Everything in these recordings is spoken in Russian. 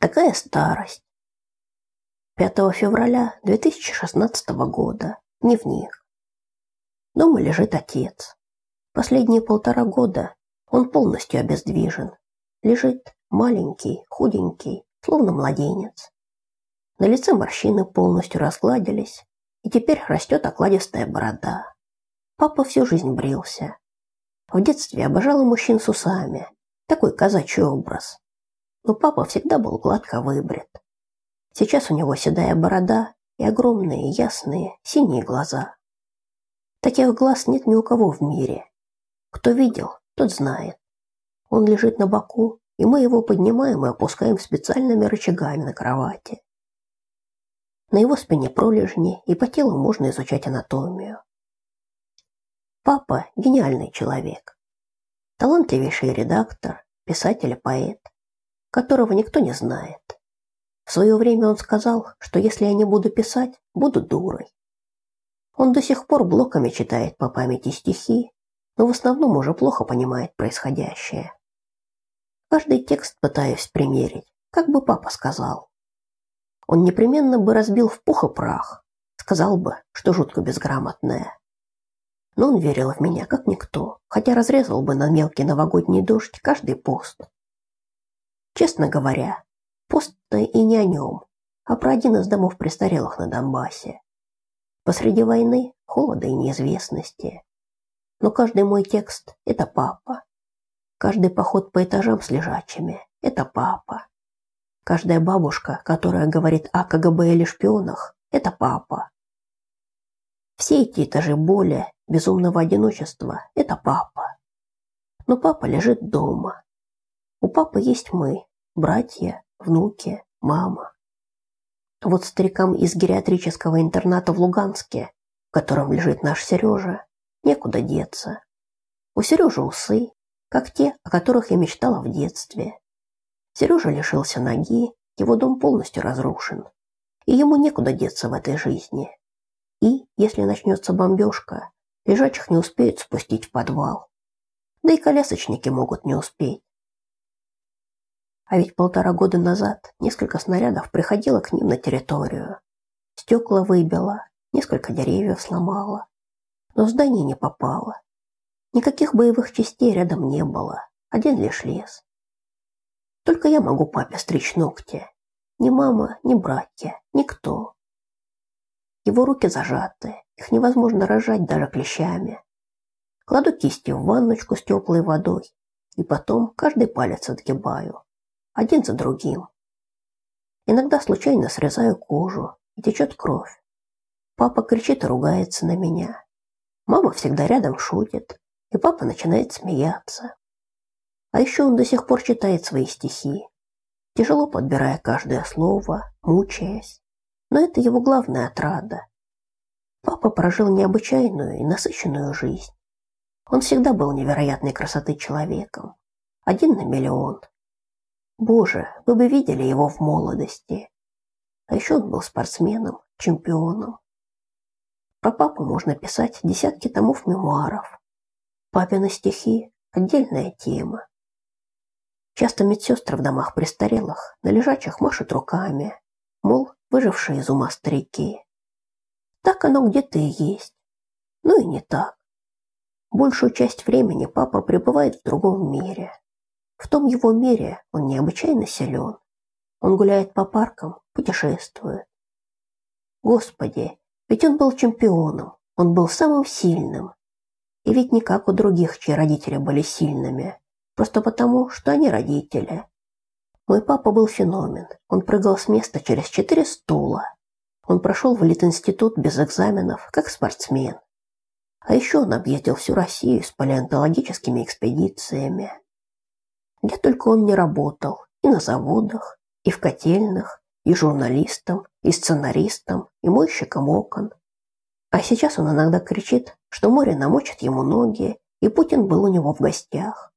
Такая старость. 5 февраля 2016 года. Дневник. Дома лежит отец. Последние полтора года он полностью обездвижен. Лежит маленький, худенький, словно младенец. На лице морщины полностью разгладились, и теперь растет окладистая борода. Папа всю жизнь брился. В детстве обожал мужчин с усами, такой казачий образ. Но папа всегда был гладко выбрит. Сейчас у него седая борода и огромные, ясные, синие глаза. Таких глаз нет ни у кого в мире. Кто видел, тот знает. Он лежит на боку, и мы его поднимаем и опускаем специальными рычагами на кровати. На его спине пролежни, и по телу можно изучать анатомию. Папа – гениальный человек. Талантливейший редактор, писатель и поэт, которого никто не знает. В свое время он сказал, что если я не буду писать, буду дурой. Он до сих пор блоками читает по памяти стихи, но в основном уже плохо понимает происходящее. Каждый текст пытаюсь примерить, как бы папа сказал он непременно бы разбил в пух и прах, сказал бы, что жутко безграмотная. Но он верил в меня, как никто, хотя разрезал бы на мелкий новогодний дождь каждый пост. Честно говоря, пост-то и не о нем, а про один из домов престарелых на Донбассе. Посреди войны холода и неизвестности. Но каждый мой текст – это папа. Каждый поход по этажам с лежачими – это папа. Каждая бабушка, которая говорит о КГБ или шпионах, это папа. Все эти этажи боли, безумного одиночества – это папа. Но папа лежит дома. У папы есть мы, братья, внуки, мама. Вот старикам из гериатрического интерната в Луганске, в котором лежит наш Сережа, некуда деться. У Сережи усы, как те, о которых я мечтала в детстве. Сережа лишился ноги, его дом полностью разрушен, и ему некуда деться в этой жизни. И, если начнется бомбежка, лежачих не успеют спустить в подвал. Да и колясочники могут не успеть. А ведь полтора года назад несколько снарядов приходило к ним на территорию. Стекла выбило, несколько деревьев сломало. Но в здание не попало. Никаких боевых частей рядом не было, один лишь лес. Только я могу папе стричь ногти. Ни мама, ни братья, никто. Его руки зажаты, их невозможно рожать даже клещами. Кладу кисти в ванночку с теплой водой, и потом каждый палец отгибаю, один за другим. Иногда случайно срезаю кожу, и течет кровь. Папа кричит и ругается на меня. Мама всегда рядом шутит, и папа начинает смеяться. А еще он до сих пор читает свои стихи, тяжело подбирая каждое слово, мучаясь. Но это его главная отрада. Папа прожил необычайную и насыщенную жизнь. Он всегда был невероятной красоты человеком. Один на миллион. Боже, вы бы видели его в молодости. А еще он был спортсменом, чемпионом. Про папу можно писать десятки томов мемуаров. Папины стихи – отдельная тема. Часто медсестры в домах престарелых на лежачих машут руками, мол, выжившие из ума старики. Так оно где-то и есть. Ну и не так. Большую часть времени папа пребывает в другом мире. В том его мире он необычайно силен. Он гуляет по паркам, путешествует. Господи, ведь он был чемпионом, он был самым сильным. И ведь не как у других, чьи родители были сильными, Просто потому, что они родители. Мой папа был феномен. Он прыгал с места через четыре стула. Он прошел в Литинститут без экзаменов, как спортсмен. А еще он объездил всю Россию с палеонтологическими экспедициями. Где только он не работал, и на заводах, и в котельных, и журналистом, и сценаристом, и мойщиком окон. А сейчас он иногда кричит, что море намочит ему ноги, и Путин был у него в гостях.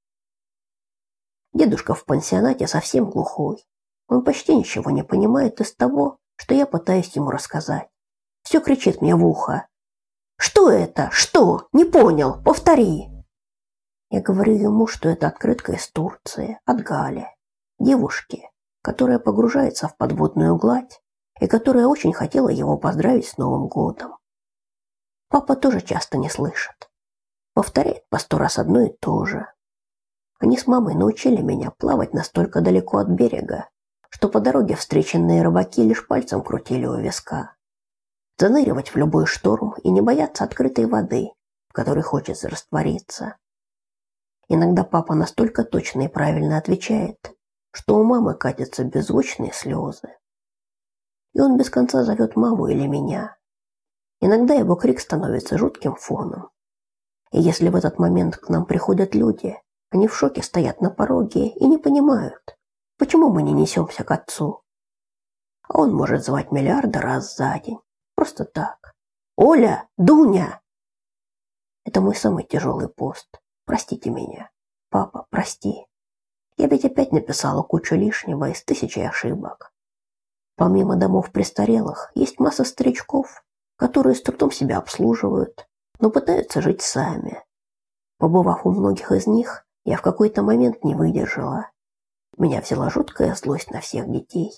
Дедушка в пансионате совсем глухой. Он почти ничего не понимает из того, что я пытаюсь ему рассказать. Все кричит мне в ухо. «Что это? Что? Не понял. Повтори!» Я говорю ему, что это открытка из Турции, от Гали. Девушки. которая погружается в подводную гладь и которая очень хотела его поздравить с Новым годом. Папа тоже часто не слышит. Повторяет по сто раз одно и то же. Они с мамой научили меня плавать настолько далеко от берега, что по дороге встреченные рыбаки лишь пальцем крутили у виска. Заныривать в любой шторм и не бояться открытой воды, в которой хочется раствориться. Иногда папа настолько точно и правильно отвечает, что у мамы катятся беззвучные слезы. И он без конца зовет маму или меня. Иногда его крик становится жутким фоном. И если в этот момент к нам приходят люди, они в шоке стоят на пороге и не понимают, почему мы не несемся к отцу. А он может звать миллиарды раз за день. Просто так. «Оля! Дуня!» Это мой самый тяжелый пост. Простите меня. Папа, прости. Я ведь опять написала кучу лишнего из тысячи ошибок. Помимо домов престарелых, есть масса старичков, которые с трудом себя обслуживают, но пытаются жить сами. Побывав у многих из них, я в какой-то момент не выдержала. Меня взяла жуткая злость на всех детей.